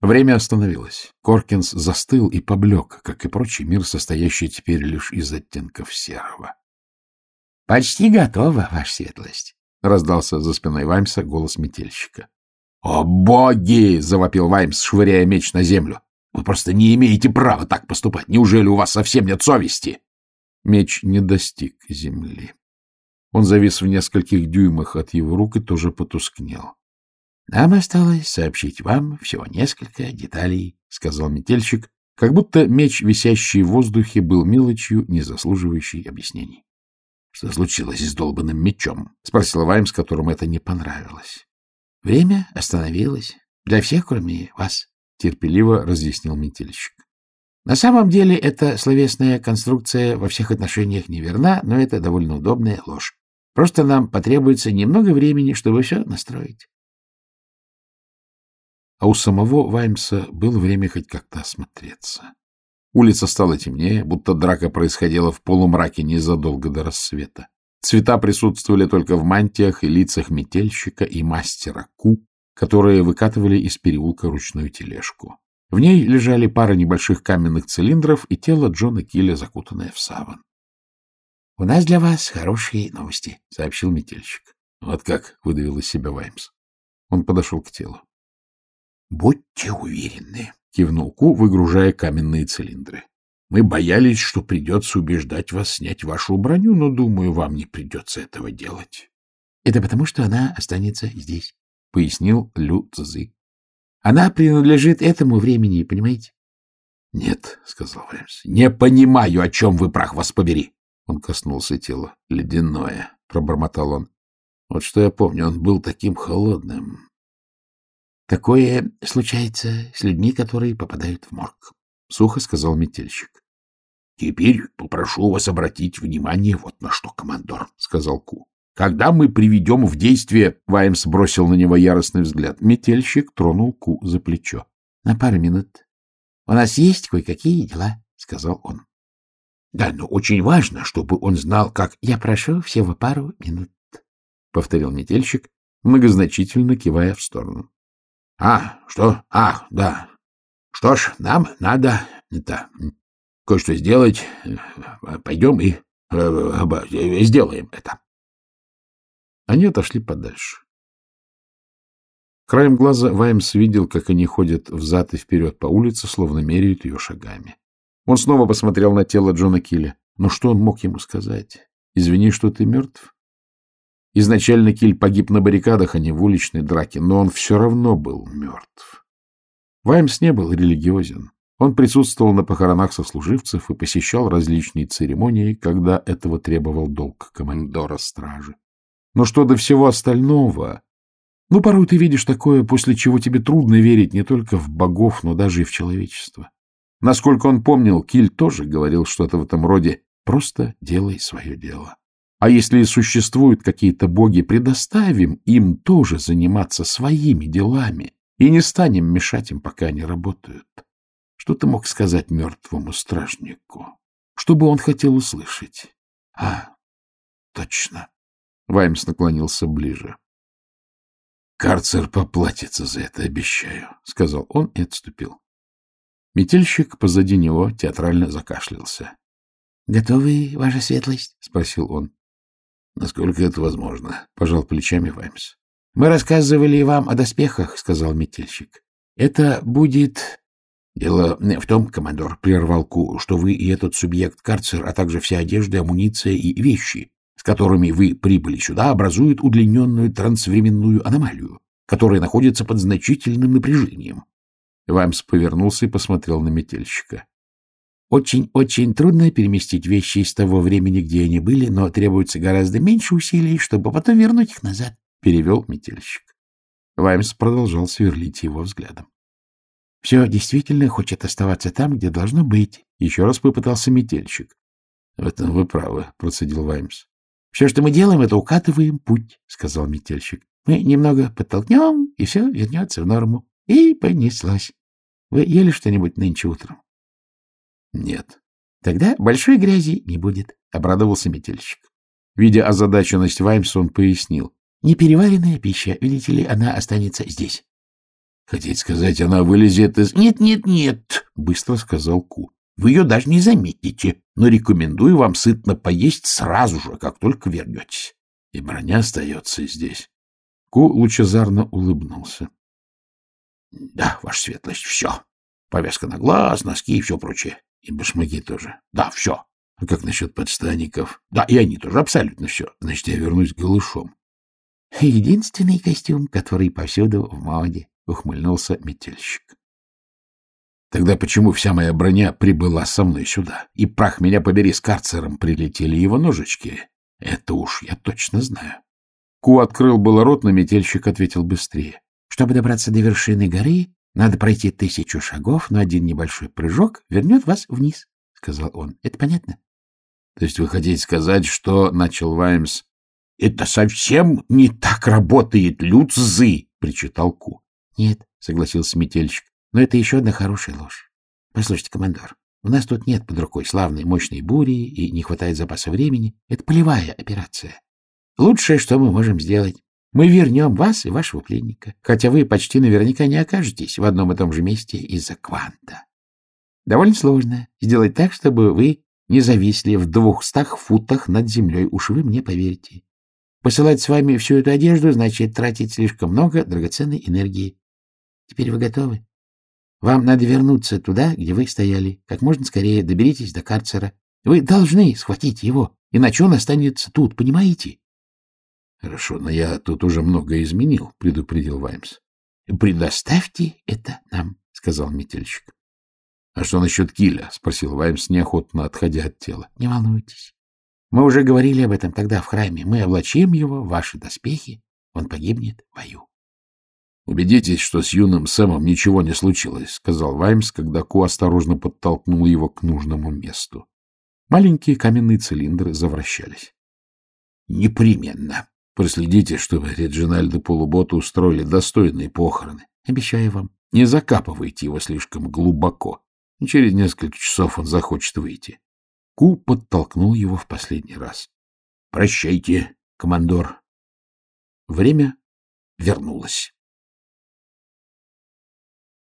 Время остановилось. Коркинс застыл и поблек, как и прочий мир, состоящий теперь лишь из оттенков серого. — Почти готово, ваша светлость, — раздался за спиной Ваймса голос метельщика. — О, боги! — завопил Ваймс, швыряя меч на землю. — Вы просто не имеете права так поступать. Неужели у вас совсем нет совести? Меч не достиг земли. Он завис в нескольких дюймах от его рук и тоже потускнел. — Нам осталось сообщить вам всего несколько деталей, — сказал метельщик, как будто меч, висящий в воздухе, был мелочью, не заслуживающей объяснений. — Что случилось с долбанным мечом? — спросил Ваймс, которому это не понравилось. — Время остановилось. Для всех, кроме вас, — терпеливо разъяснил метельщик. На самом деле эта словесная конструкция во всех отношениях неверна, но это довольно удобная ложь. Просто нам потребуется немного времени, чтобы все настроить а у самого Ваймса было время хоть как-то осмотреться. Улица стала темнее, будто драка происходила в полумраке незадолго до рассвета. Цвета присутствовали только в мантиях и лицах метельщика и мастера Ку, которые выкатывали из переулка ручную тележку. В ней лежали пара небольших каменных цилиндров и тело Джона Килля, закутанное в саван. — У нас для вас хорошие новости, — сообщил метельщик. — Вот как, — выдавил из себя Ваймс. Он подошел к телу. — Будьте уверены, — кивнул Ку, выгружая каменные цилиндры. — Мы боялись, что придется убеждать вас снять вашу броню, но, думаю, вам не придется этого делать. — Это потому, что она останется здесь, — пояснил Лю Цзы. — Она принадлежит этому времени, понимаете? — Нет, — сказал Ваймс, — не понимаю, о чем вы, прах вас побери. Он коснулся тела. — Ледяное, — пробормотал он. — Вот что я помню, он был таким холодным. Такое случается с людьми, которые попадают в морг, — сухо сказал метельщик. — Теперь попрошу вас обратить внимание вот на что, командор, — сказал Ку. — Когда мы приведем в действие... Ваймс бросил на него яростный взгляд. Метельщик тронул Ку за плечо. — На пару минут. У нас есть кое-какие дела, — сказал он. — Да, но очень важно, чтобы он знал, как... — Я прошу всего пару минут, — повторил метельщик, многозначительно кивая в сторону. — А, что? Ах, да. Что ж, нам надо это кое-что сделать. Пойдем и э, сделаем это. Они отошли подальше. Краем глаза Ваймс видел, как они ходят взад и вперед по улице, словно меряют ее шагами. Он снова посмотрел на тело Джона Килля. Но что он мог ему сказать? «Извини, что ты мертв?» Изначально Киль погиб на баррикадах, а не в уличной драке, но он все равно был мертв. Ваймс не был религиозен. Он присутствовал на похоронах сослуживцев и посещал различные церемонии, когда этого требовал долг командора стражи. Но что до всего остального... Ну, порой ты видишь такое, после чего тебе трудно верить не только в богов, но даже и в человечество. Насколько он помнил, Киль тоже говорил что-то в этом роде «просто делай свое дело». А если и существуют какие-то боги, предоставим им тоже заниматься своими делами и не станем мешать им, пока они работают. Что ты мог сказать мертвому стражнику? Что бы он хотел услышать? А, точно. Ваймс наклонился ближе. «Карцер поплатится за это, обещаю», — сказал он и отступил. Метельщик позади него театрально закашлялся. — Готовы, ваша светлость? — спросил он. Насколько это возможно? — пожал плечами Ваймс. — Мы рассказывали вам о доспехах, — сказал метельщик. — Это будет... — Дело в том, командор, — прервал Ку, — что вы и этот субъект карцер, а также вся одежда, амуниция и вещи, с которыми вы прибыли сюда, образуют удлиненную трансвременную аномалию, которая находится под значительным напряжением. Ваймс повернулся и посмотрел на метельщика. Очень-очень трудно переместить вещи из того времени, где они были, но требуется гораздо меньше усилий, чтобы потом вернуть их назад, — перевел метельщик. Ваймс продолжал сверлить его взглядом. — Все действительно хочет оставаться там, где должно быть, — еще раз попытался метельщик. — В этом вы правы, — процедил Ваймс. — Все, что мы делаем, это укатываем путь, — сказал метельщик. — Мы немного подтолкнем, и все вернется в норму. И понеслась. Вы ели что-нибудь нынче утром? — Нет. — Тогда большой грязи не будет, — обрадовался метельщик. Видя озадаченность Ваймса, он пояснил. — Непереваренная пища, видите ли, она останется здесь. Хотите сказать, она вылезет из... Нет, нет, нет, быстро сказал Ку. Вы ее даже не заметите, но рекомендую вам сытно поесть сразу же, как только вернетесь. И броня остается здесь. Ку лучезарно улыбнулся. — Да, ваша светлость, все. Повязка на глаз, носки и все прочее. И башмаки тоже. Да, все. А как насчет подштаников? Да, и они тоже, абсолютно все. Значит, я вернусь голышом. — Единственный костюм, который повсюду в моде, — ухмыльнулся метельщик. Тогда почему вся моя броня прибыла со мной сюда? И прах меня побери с карцером прилетели его ножички. Это уж я точно знаю. Ку открыл было рот, но метельщик ответил быстрее. Чтобы добраться до вершины горы, надо пройти тысячу шагов, но один небольшой прыжок вернет вас вниз, — сказал он. Это понятно? — То есть вы хотите сказать, что... — начал Ваймс. — Это совсем не так работает, Люцзы! — причитал Ку. — Нет, — согласился метельщик. Но это еще одна хорошая ложь. Послушайте, командор, у нас тут нет под рукой славной мощной бури и не хватает запаса времени. Это полевая операция. Лучшее, что мы можем сделать, мы вернем вас и вашего пленника, хотя вы почти наверняка не окажетесь в одном и том же месте из-за кванта. Довольно сложно сделать так, чтобы вы не зависли в двухстах футах над землей, уж вы мне поверите. Посылать с вами всю эту одежду значит тратить слишком много драгоценной энергии. Теперь вы готовы? Вам надо вернуться туда, где вы стояли. Как можно скорее доберитесь до карцера. Вы должны схватить его, иначе он останется тут, понимаете? — Хорошо, но я тут уже многое изменил, — предупредил Ваймс. — Предоставьте это нам, — сказал метельщик. — А что насчет Киля? — спросил Ваймс, неохотно отходя от тела. — Не волнуйтесь. Мы уже говорили об этом тогда в храме. Мы облачим его в ваши доспехи. Он погибнет в бою. «Убедитесь, что с юным Сэмом ничего не случилось», — сказал Ваймс, когда Ку осторожно подтолкнул его к нужному месту. Маленькие каменные цилиндры завращались. «Непременно. Проследите, чтобы Реджинальdo Полубота устроили достойные похороны. Обещаю вам. Не закапывайте его слишком глубоко. Через несколько часов он захочет выйти». Ку подтолкнул его в последний раз. «Прощайте, командор». Время вернулось.